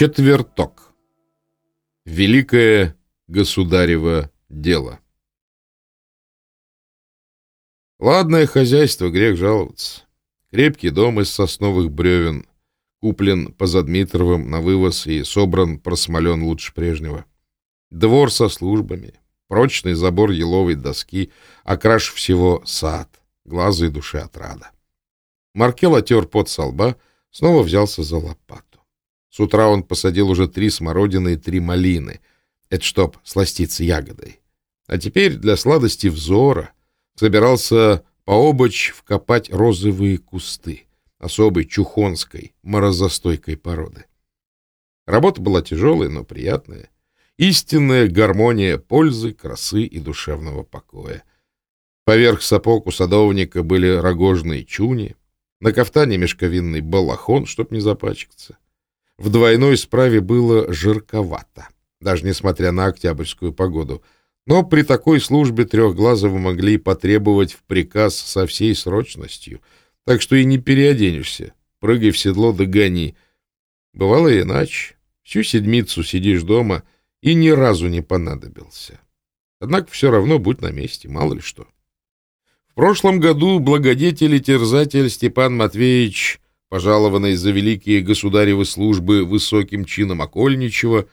Четверток. Великое государево дело. Ладное хозяйство, грех жаловаться. Крепкий дом из сосновых бревен, куплен позадмитровым на вывоз и собран, просмолен лучше прежнего. Двор со службами, прочный забор еловой доски, окраш всего сад, глазу и душе отрада. Маркел отер пот со лба, снова взялся за лопату. С утра он посадил уже три смородины и три малины. Это чтоб сластиться ягодой. А теперь для сладости взора собирался пообочь вкопать розовые кусты особой чухонской, морозостойкой породы. Работа была тяжелая, но приятная. Истинная гармония пользы, красы и душевного покоя. Поверх сапог у садовника были рогожные чуни, на кафтане мешковинный балахон, чтоб не запачкаться. В двойной справе было жарковато, даже несмотря на октябрьскую погоду. Но при такой службе трехглазого могли потребовать в приказ со всей срочностью, так что и не переоденешься. Прыгай в седло, догони. Бывало иначе. Всю седмицу сидишь дома и ни разу не понадобился. Однако все равно будь на месте, мало ли что. В прошлом году благодетель и терзатель Степан Матвеевич пожалованный за великие государевы службы высоким чином Окольничего,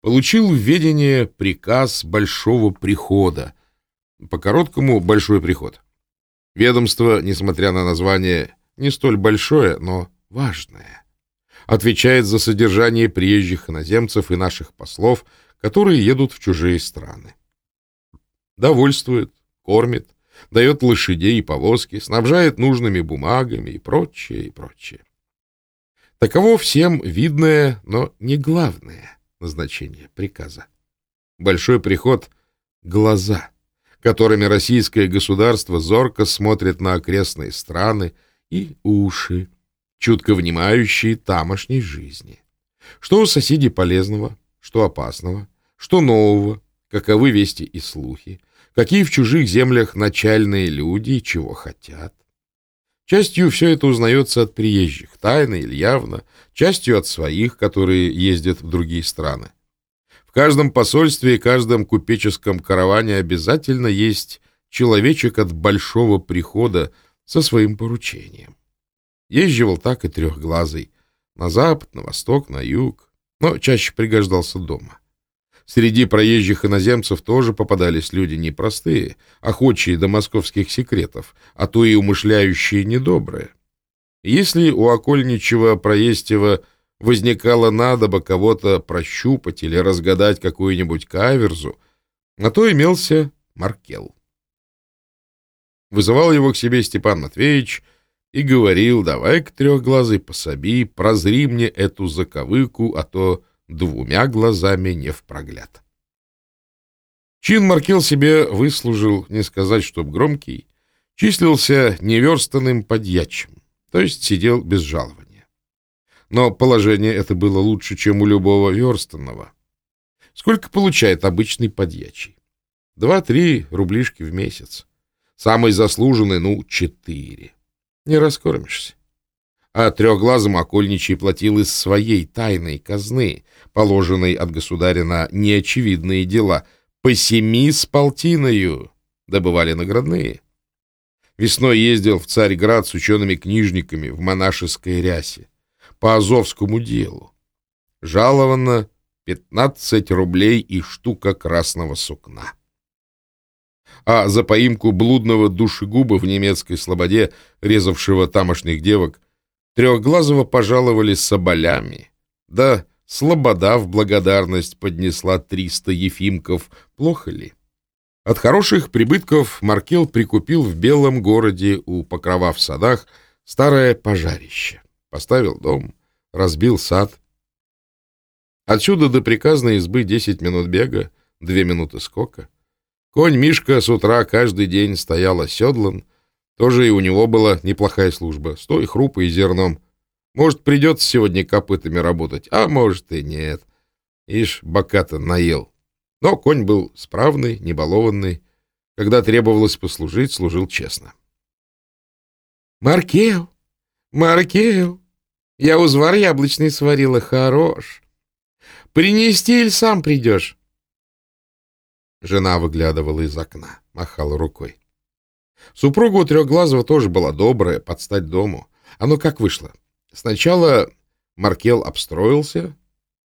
получил в ведение приказ Большого Прихода, по-короткому «Большой Приход». Ведомство, несмотря на название, не столь большое, но важное. Отвечает за содержание приезжих иноземцев и наших послов, которые едут в чужие страны. Довольствует, кормит, дает лошадей и повозки, снабжает нужными бумагами и прочее, и прочее. Таково всем видное, но не главное назначение приказа. Большой приход — глаза, которыми российское государство зорко смотрит на окрестные страны, и уши, чутко внимающие тамошней жизни. Что у соседей полезного, что опасного, что нового, каковы вести и слухи, какие в чужих землях начальные люди и чего хотят. Частью все это узнается от приезжих, тайно или явно, частью от своих, которые ездят в другие страны. В каждом посольстве и каждом купеческом караване обязательно есть человечек от большого прихода со своим поручением. Езживал так и трехглазый, на запад, на восток, на юг, но чаще пригождался дома. Среди проезжих иноземцев тоже попадались люди непростые, охочие до московских секретов, а то и умышляющие недобрые. Если у окольничего проестева возникало надобо кого-то прощупать или разгадать какую-нибудь каверзу, на то имелся Маркел. Вызывал его к себе Степан Матвеевич и говорил, давай-ка трехглазый пособи, прозри мне эту заковыку, а то двумя глазами не в прогляд. Чин Маркел себе выслужил, не сказать, чтоб громкий, числился неверстанным подьячим, то есть сидел без жалования. Но положение это было лучше, чем у любого верстанного. Сколько получает обычный подьячий? Два-три рублишки в месяц. Самый заслуженный, ну, четыре. Не раскормишься а трехглазому окольничий платил из своей тайной казны, положенной от государя на неочевидные дела, по семи с полтиною добывали наградные. Весной ездил в Царьград с учеными-книжниками в монашеской рясе по Азовскому делу. Жаловано 15 рублей и штука красного сукна. А за поимку блудного душегуба в немецкой слободе, резавшего тамошних девок, Трехглазого пожаловали соболями. Да, Слобода в благодарность поднесла триста ефимков. Плохо ли? От хороших прибытков Маркел прикупил в Белом городе у Покрова в садах старое пожарище. Поставил дом, разбил сад. Отсюда до приказной избы десять минут бега, две минуты скока. Конь Мишка с утра каждый день стоял оседлан, тоже и у него была неплохая служба. Стой хрупа и зерном. Может, придется сегодня копытами работать, а может и нет. Ишь, бока-то наел. Но конь был справный, небалованный. Когда требовалось послужить, служил честно. «Маркел! Маркел! Я узвар яблочный сварила, хорош!» Принести или сам придешь? Жена выглядывала из окна, махала рукой. Супруга у Трехглазого тоже была добрая, под стать дому. Оно как вышло. Сначала Маркел обстроился,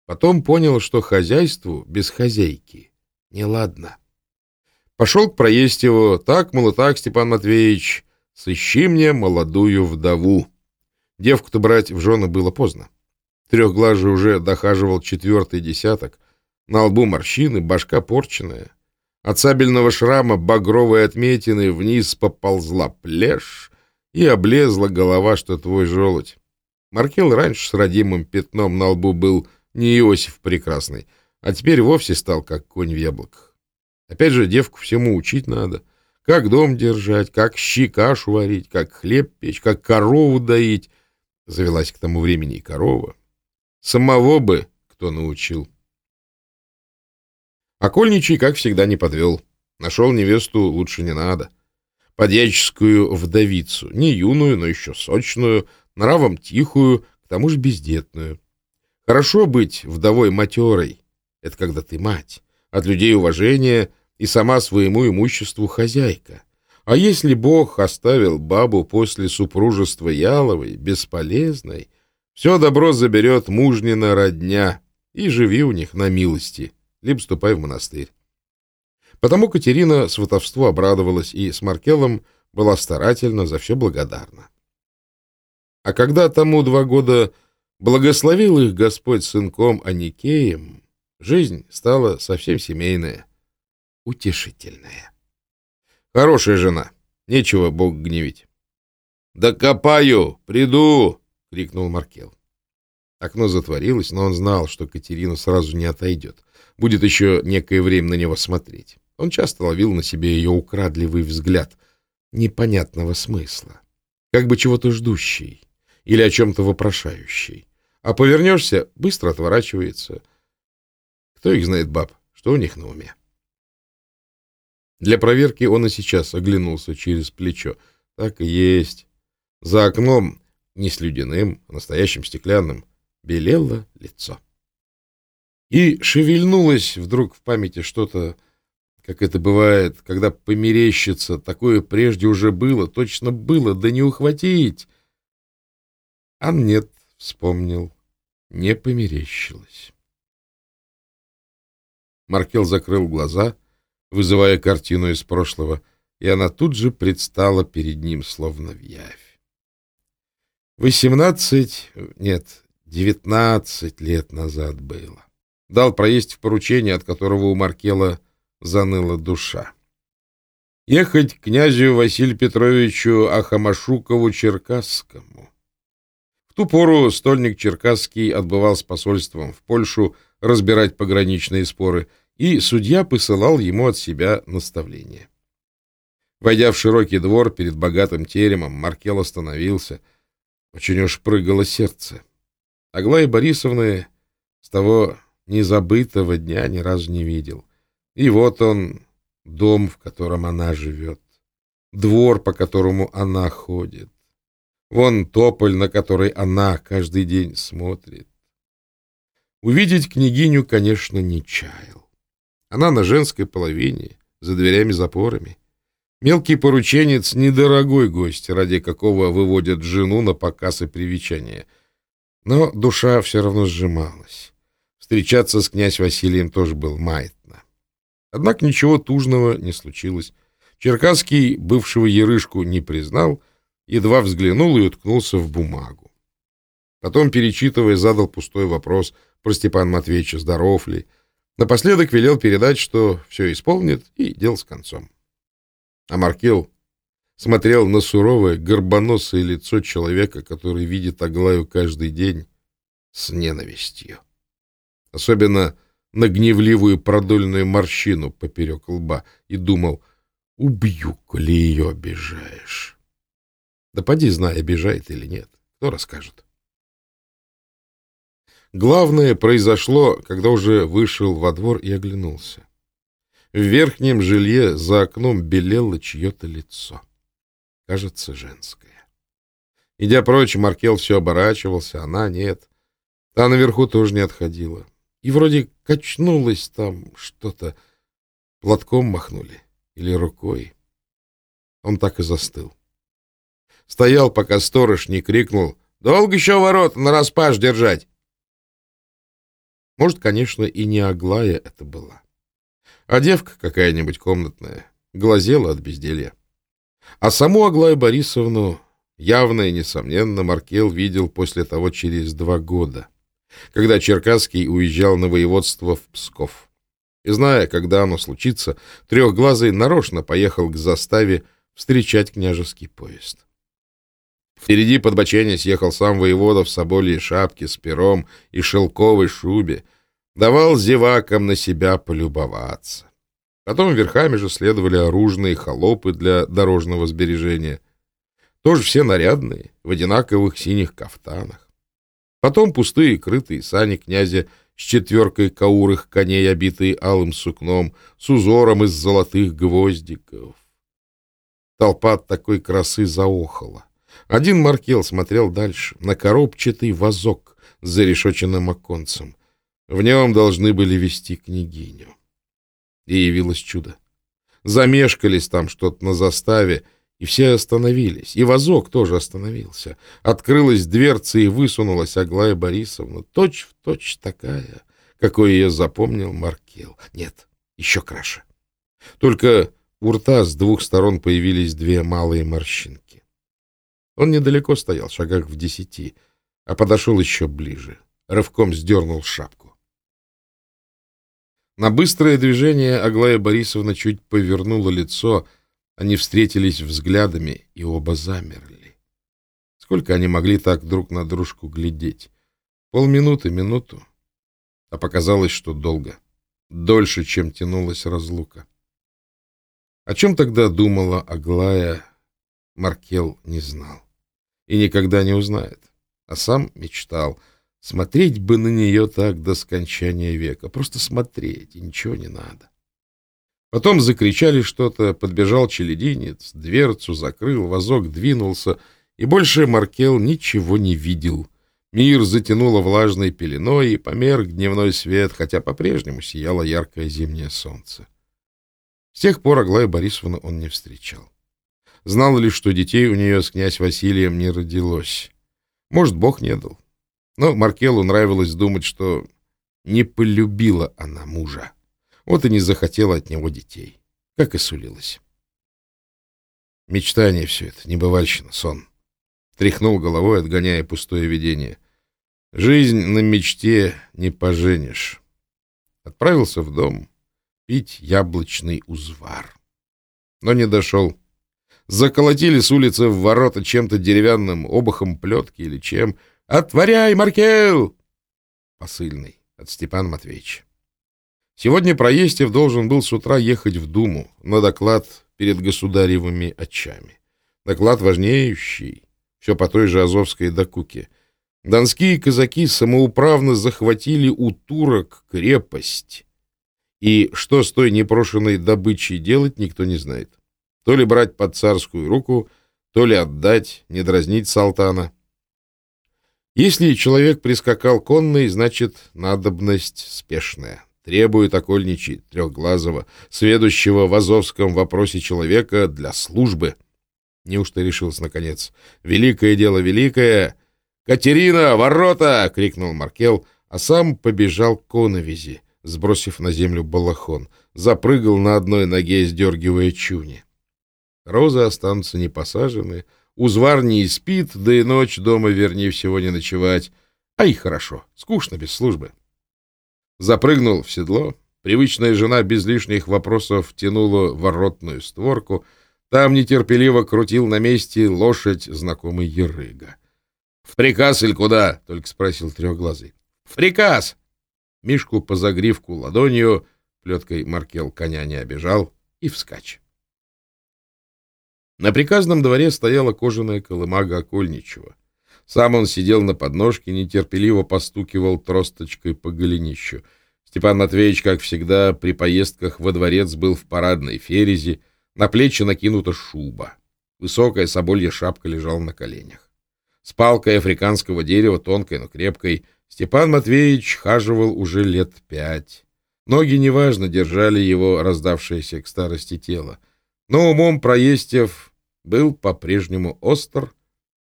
потом понял, что хозяйству без хозяйки неладно. Пошел к Проестеву. Так, мол, так, Степан Матвеевич, сыщи мне молодую вдову. Девку-то брать в жены было поздно. Трехглазый уже дохаживал четвертый десяток. На лбу морщины, башка порченная. От сабельного шрама багровой отметины вниз поползла плешь и облезла голова, что твой желудь. Маркел раньше с родимым пятном на лбу был не Иосиф Прекрасный, а теперь вовсе стал как конь в яблоках. Опять же, девку всему учить надо. Как дом держать, как щи варить, как хлеб печь, как корову доить. Завелась к тому времени и корова. Самого бы кто научил. Окольничий, как всегда, не подвел. Нашел невесту лучше не надо. Подьяческую вдовицу, не юную, но еще сочную, нравом тихую, к тому же бездетную. Хорошо быть вдовой матерой. Это когда ты мать. От людей уважение и сама своему имуществу хозяйка. А если Бог оставил бабу после супружества Яловой, бесполезной, все добро заберет мужнина родня, и живи у них на милости, либо ступай в монастырь. Потому Катерина сватовству обрадовалась и с Маркелом была старательно за все благодарна. А когда тому два года благословил их Господь сынком Аникеем, жизнь стала совсем семейная, утешительная. Хорошая жена, нечего Бог гневить. «Да копаю! Приду!» — крикнул Маркел. Окно затворилось, но он знал, что Катерина сразу не отойдет. Будет еще некое время на него смотреть. Он часто ловил на себе ее украдливый взгляд непонятного смысла, как бы чего-то ждущий или о чем-то вопрошающий. А повернешься, быстро отворачивается. Кто их знает, баб, что у них на уме? Для проверки он и сейчас оглянулся через плечо. Так и есть. За окном не слюдяным, а настоящим стеклянным, белело лицо. И шевельнулось вдруг в памяти что-то, как это бывает, когда померещится, такое прежде уже было, точно было, да не ухватить. А нет, вспомнил, не померещилось. Маркел закрыл глаза, вызывая картину из прошлого, и она тут же предстала перед ним, словно в явь. Восемнадцать, нет, девятнадцать лет назад было. Дал проесть в поручение, от которого у Маркела заныла душа. Ехать к князю Василию Петровичу Ахамашукову-Черкасскому. В ту пору стольник Черкасский отбывал с посольством в Польшу разбирать пограничные споры, и судья посылал ему от себя наставление. Войдя в широкий двор перед богатым теремом, Маркел остановился — очень уж прыгало сердце. Аглая Борисовны с того незабытого дня ни разу не видел. И вот он, дом, в котором она живет, двор, по которому она ходит. Вон тополь, на который она каждый день смотрит. Увидеть княгиню, конечно, не чаял. Она на женской половине, за дверями-запорами. Мелкий порученец — недорогой гость, ради какого выводят жену на показ и привечание. Но душа все равно сжималась. Встречаться с князь Василием тоже был маятно. Однако ничего тужного не случилось. Черкасский бывшего Ярышку не признал, едва взглянул и уткнулся в бумагу. Потом, перечитывая, задал пустой вопрос про Степан Матвеевича, здоров ли. Напоследок велел передать, что все исполнит, и дел с концом. А Маркел смотрел на суровое, горбоносое лицо человека, который видит Аглаю каждый день с ненавистью. Особенно на гневливую продольную морщину поперек лба и думал, убью, коли ее обижаешь. Да поди знай, обижает или нет, кто расскажет. Главное произошло, когда уже вышел во двор и оглянулся. В верхнем жилье за окном белело чье-то лицо. Кажется, женское. Идя прочь, Маркел все оборачивался, она нет. Та наверху тоже не отходила. И вроде качнулось там что-то. Платком махнули или рукой. Он так и застыл. Стоял, пока сторож не крикнул «Долго еще ворот на распаш держать!» Может, конечно, и не Аглая это была, а девка какая-нибудь комнатная, глазела от безделья. А саму Аглаю Борисовну явно и несомненно Маркел видел после того через два года, когда Черкасский уезжал на воеводство в Псков. И зная, когда оно случится, Трехглазый нарочно поехал к заставе встречать княжеский поезд. Впереди под боченец ехал сам воевода в собольей шапке с пером и шелковой шубе, давал зевакам на себя полюбоваться. Потом верхами же следовали оружные холопы для дорожного сбережения. Тоже все нарядные, в одинаковых синих кафтанах. Потом пустые крытые сани князя с четверкой каурых коней, обитые алым сукном, с узором из золотых гвоздиков. Толпа от такой красы заохала. Один Маркел смотрел дальше, на коробчатый вазок с зарешоченным оконцем. В нем должны были вести княгиню и явилось чудо. Замешкались там что-то на заставе, и все остановились. И вазок тоже остановился. Открылась дверца и высунулась Аглая Борисовна, точь в точь такая, какой ее запомнил Маркел. Нет, еще краше. Только у рта с двух сторон появились две малые морщинки. Он недалеко стоял, шагах в десяти, а подошел еще ближе. Рывком сдернул шапку. На быстрое движение Аглая Борисовна чуть повернула лицо, они встретились взглядами и оба замерли. Сколько они могли так друг на дружку глядеть? Полминуты, минуту. А показалось, что долго. Дольше, чем тянулась разлука. О чем тогда думала Аглая, Маркел не знал. И никогда не узнает. А сам мечтал — Смотреть бы на нее так до скончания века. Просто смотреть, и ничего не надо. Потом закричали что-то, подбежал челединец, дверцу закрыл, вазок двинулся, и больше Маркел ничего не видел. Мир затянуло влажной пеленой, и померк дневной свет, хотя по-прежнему сияло яркое зимнее солнце. С тех пор Аглая Борисовна он не встречал. Знал ли, что детей у нее с князь Василием не родилось? Может, Бог не дал. Но Маркелу нравилось думать, что не полюбила она мужа. Вот и не захотела от него детей, как и сулилась. Мечтание все это, небывальщина, сон. Тряхнул головой, отгоняя пустое видение. Жизнь на мечте не поженишь. Отправился в дом пить яблочный узвар. Но не дошел. Заколотили с улицы в ворота чем-то деревянным, обухом плетки или чем — «Отворяй, Маркел!» Посыльный от Степана Матвеевича. Сегодня Проестев должен был с утра ехать в Думу на доклад перед государевыми очами. Доклад важнейший, все по той же Азовской докуке. Донские казаки самоуправно захватили у турок крепость. И что с той непрошенной добычей делать, никто не знает. То ли брать под царскую руку, то ли отдать, не дразнить салтана. Если человек прискакал конный, значит, надобность спешная. Требует окольничий, трехглазого, сведущего в азовском вопросе человека для службы. Неужто решился, наконец? «Великое дело великое!» «Катерина, ворота!» — крикнул Маркел, а сам побежал к коновизи, сбросив на землю балахон. Запрыгал на одной ноге, сдергивая чуни. Розы останутся непосаженные, Узвар не спит, да и ночь дома, вернее всего, не ночевать. А и хорошо, скучно без службы. Запрыгнул в седло. Привычная жена без лишних вопросов тянула воротную створку. Там нетерпеливо крутил на месте лошадь знакомый Ерыга. — В приказ или куда? — только спросил трехглазый. — В приказ! Мишку по загривку ладонью, плеткой Маркел коня не обижал, и вскачь. На приказном дворе стояла кожаная колымага Окольничева. Сам он сидел на подножке, нетерпеливо постукивал тросточкой по голенищу. Степан Матвеевич, как всегда, при поездках во дворец был в парадной ферези, на плечи накинута шуба. Высокая соболья шапка лежала на коленях. С палкой африканского дерева, тонкой, но крепкой, Степан Матвеевич хаживал уже лет пять. Ноги неважно держали его раздавшееся к старости тело, но умом Проестев был по-прежнему остр,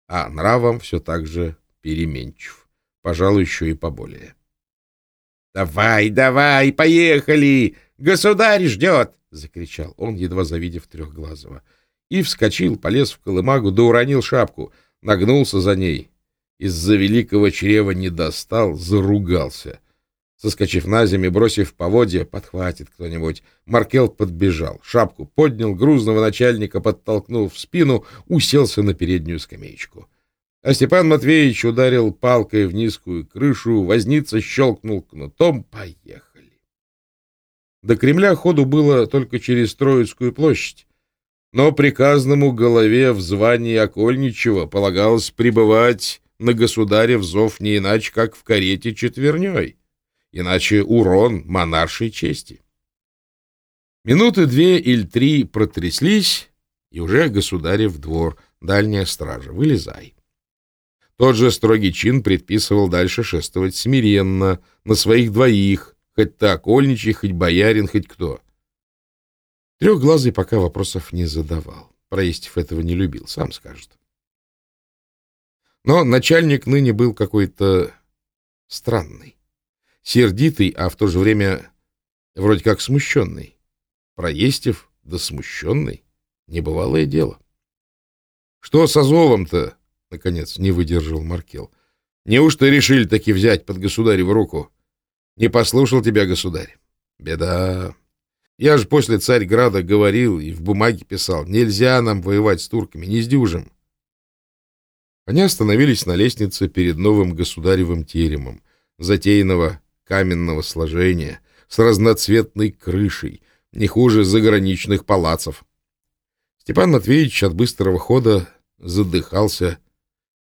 а нравом все так же переменчив, пожалуй, еще и поболее. — Давай, давай, поехали! Государь ждет! — закричал он, едва завидев Трехглазого. И вскочил, полез в колымагу, да уронил шапку, нагнулся за ней. Из-за великого чрева не достал, заругался. Соскочив на землю, бросив поводья, подхватит кто-нибудь, Маркел подбежал, шапку поднял, грузного начальника подтолкнул в спину, уселся на переднюю скамеечку. А Степан Матвеевич ударил палкой в низкую крышу, возница щелкнул кнутом, поехали. До Кремля ходу было только через Троицкую площадь, но приказному голове в звании Окольничего полагалось пребывать на государев зов не иначе, как в карете четверней, иначе урон монаршей чести. Минуты две или три протряслись, и уже государев двор, дальняя стража, вылезай. Тот же строгий чин предписывал дальше шествовать смиренно, на своих двоих, хоть так, ольничий, хоть боярин, хоть кто. Трехглазый пока вопросов не задавал. Проестев этого не любил, сам скажет. Но начальник ныне был какой-то странный, сердитый, а в то же время вроде как смущенный. Проестев, да смущенный, небывалое дело. — Что с Азовом-то? — наконец не выдержал Маркел. — Неужто решили таки взять под государеву руку? Не послушал тебя государь. Беда. Я же после Царьграда говорил и в бумаге писал, нельзя нам воевать с турками, не сдюжим. Они остановились на лестнице перед новым государевым теремом, затеянного каменного сложения, с разноцветной крышей, не хуже заграничных палацев. Степан Матвеевич от быстрого хода задыхался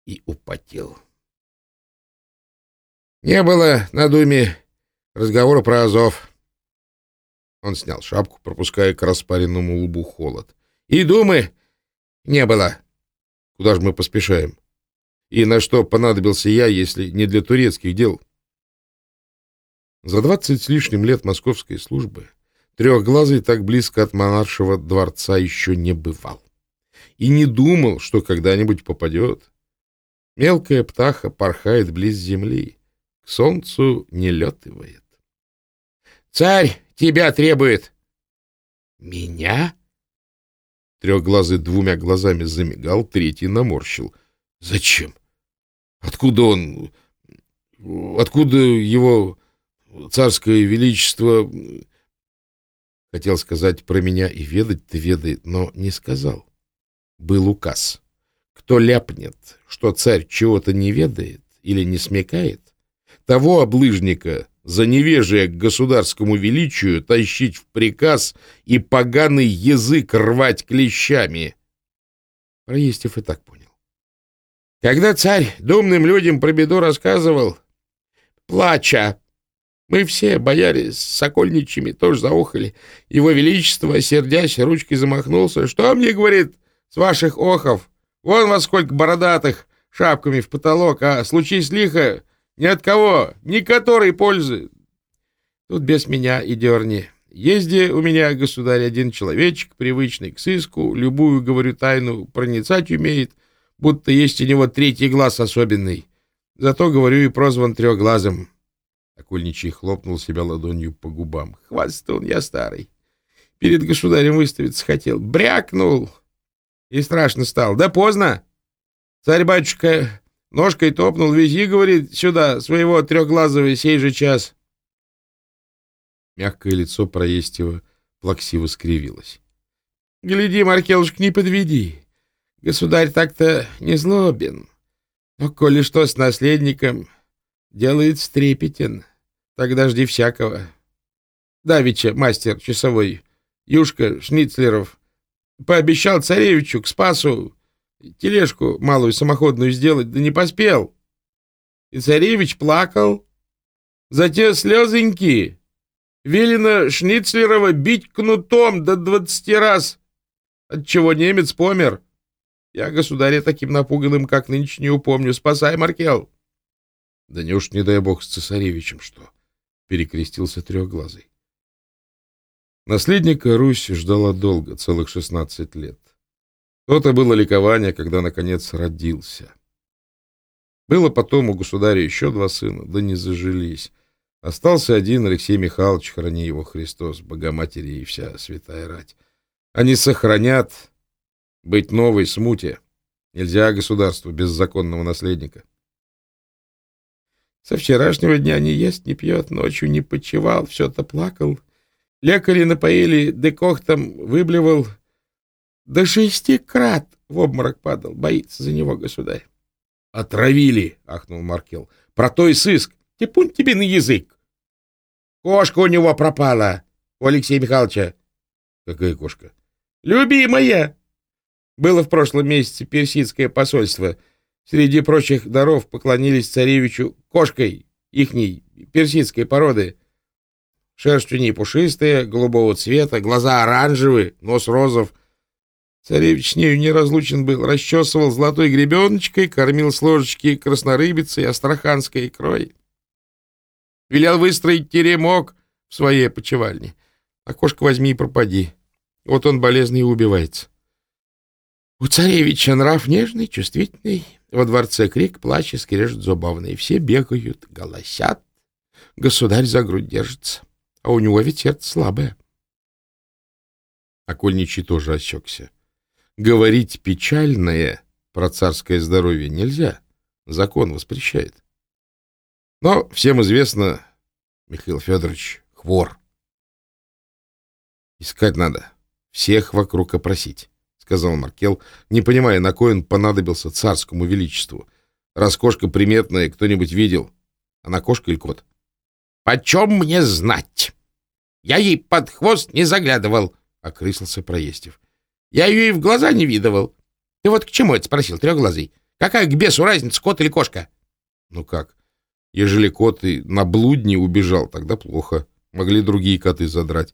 и употел. «Не было на Думе разговора про Азов». Он снял шапку, пропуская к распаренному лбу холод. «И Думы не было». «Куда же мы поспешаем?» И на что понадобился я, если не для турецких дел? За двадцать с лишним лет московской службы трехглазый так близко от монаршего дворца еще не бывал. И не думал, что когда-нибудь попадет. Мелкая птаха порхает близ земли, к солнцу не летывает. «Царь тебя требует!» «Меня?» Трехглазый двумя глазами замигал, третий наморщил. «Зачем?» Откуда он... Откуда его царское величество... Хотел сказать про меня и ведать-то ведает, но не сказал. Был указ. Кто ляпнет, что царь чего-то не ведает или не смекает, того облыжника за невежие к государскому величию тащить в приказ и поганый язык рвать клещами. Проестев и так понял. Когда царь думным людям про беду рассказывал, плача, мы все, бояре с сокольничьими, тоже заохали. Его Величество, сердясь, ручкой замахнулся. «Что мне, — говорит, — с ваших охов? Вон вас сколько бородатых, шапками в потолок, а случись лихо, ни от кого, ни которой пользы. Тут без меня и дерни. Езди у меня, государь, один человечек, привычный к сыску, любую, говорю, тайну проницать умеет, будто есть у него третий глаз особенный. Зато, говорю, и прозван трехглазым. Окольничий хлопнул себя ладонью по губам. Хвастун я старый. Перед государем выставиться хотел. Брякнул. И страшно стал. Да поздно. Царь-батюшка ножкой топнул. Вези, говорит, сюда своего трехглазого сей же час. Мягкое лицо Проестева плаксиво скривилось. — Гляди, Маркелушка, не подведи. Государь так-то не злобен. Но коли что с наследником, делает стрепетен. Тогда жди всякого. Давича, мастер часовой, Юшка Шницлеров, пообещал царевичу к Спасу тележку малую самоходную сделать, да не поспел. И царевич плакал. За те слезоньки велено Шницлерова бить кнутом до двадцати раз, отчего немец помер. Я государя таким напуганным, как нынче, не упомню. Спасай, Маркел!» Да неуж, не дай бог, с цесаревичем что? Перекрестился трехглазый. Наследника Русь ждала долго, целых шестнадцать лет. То-то было ликование, когда, наконец, родился. Было потом у государя еще два сына, да не зажились. Остался один Алексей Михайлович, храни его Христос, Богоматери и вся святая рать. Они сохранят быть новой смуте. Нельзя государству без законного наследника. Со вчерашнего дня не ест, не пьет, ночью не почевал, все-то плакал. Лекари напоили, декохтом выблевал. До шести крат в обморок падал, боится за него государь. — Отравили, — ахнул Маркел. — Про то и сыск. Типун тебе на язык. Кошка у него пропала, у Алексея Михайловича. — Какая кошка? — Любимая. Было в прошлом месяце персидское посольство. Среди прочих даров поклонились царевичу кошкой ихней персидской породы. Шерсть у ней пушистая, голубого цвета, глаза оранжевые, нос розов. Царевич с нею неразлучен был, расчесывал золотой гребеночкой, кормил с ложечки краснорыбицей, астраханской икрой. Велел выстроить теремок в своей почевальне. А кошка возьми и пропади. Вот он болезный и убивается. У царевича нрав нежный, чувствительный. Во дворце крик, плач и скрежет зубовный. Все бегают, голосят. Государь за грудь держится. А у него ведь сердце слабое. Окольничий тоже осекся. Говорить печальное про царское здоровье нельзя. Закон воспрещает. Но всем известно, Михаил Федорович хвор. Искать надо. Всех вокруг опросить, — сказал Маркел, не понимая, на кой он понадобился царскому величеству. Раз кошка приметная, кто-нибудь видел. Она кошка или кот? — Почем мне знать? Я ей под хвост не заглядывал, — окрысился Проестев. — Я ее и в глаза не видывал. Ты вот к чему это спросил, трехглазый? Какая к бесу разница, кот или кошка? — Ну как? Ежели кот и на блудни убежал, тогда плохо. Могли другие коты задрать.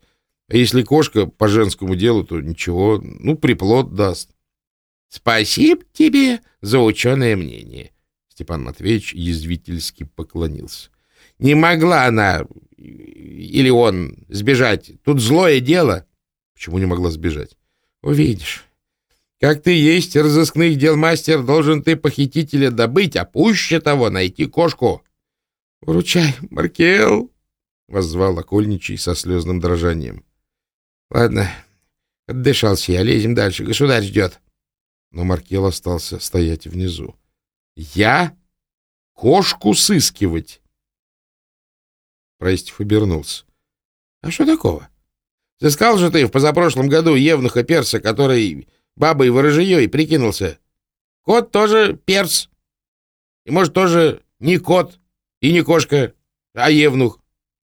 А если кошка по женскому делу, то ничего, ну, приплод даст. — Спасибо тебе за ученое мнение. Степан Матвеевич язвительски поклонился. — Не могла она или он сбежать. Тут злое дело. — Почему не могла сбежать? — Увидишь. Как ты есть разыскных дел мастер, должен ты похитителя добыть, а пуще того найти кошку. — Вручай, Маркел, — воззвал окольничий со слезным дрожанием. — Ладно, отдышался я, лезем дальше, государь ждет. Но Маркел остался стоять внизу. — Я? Кошку сыскивать? Проистев обернулся. — А что такого? Сыскал же ты в позапрошлом году Евнуха Перса, который бабой ворожьей прикинулся. Кот тоже перс. И, может, тоже не кот, и не кошка, а евнух.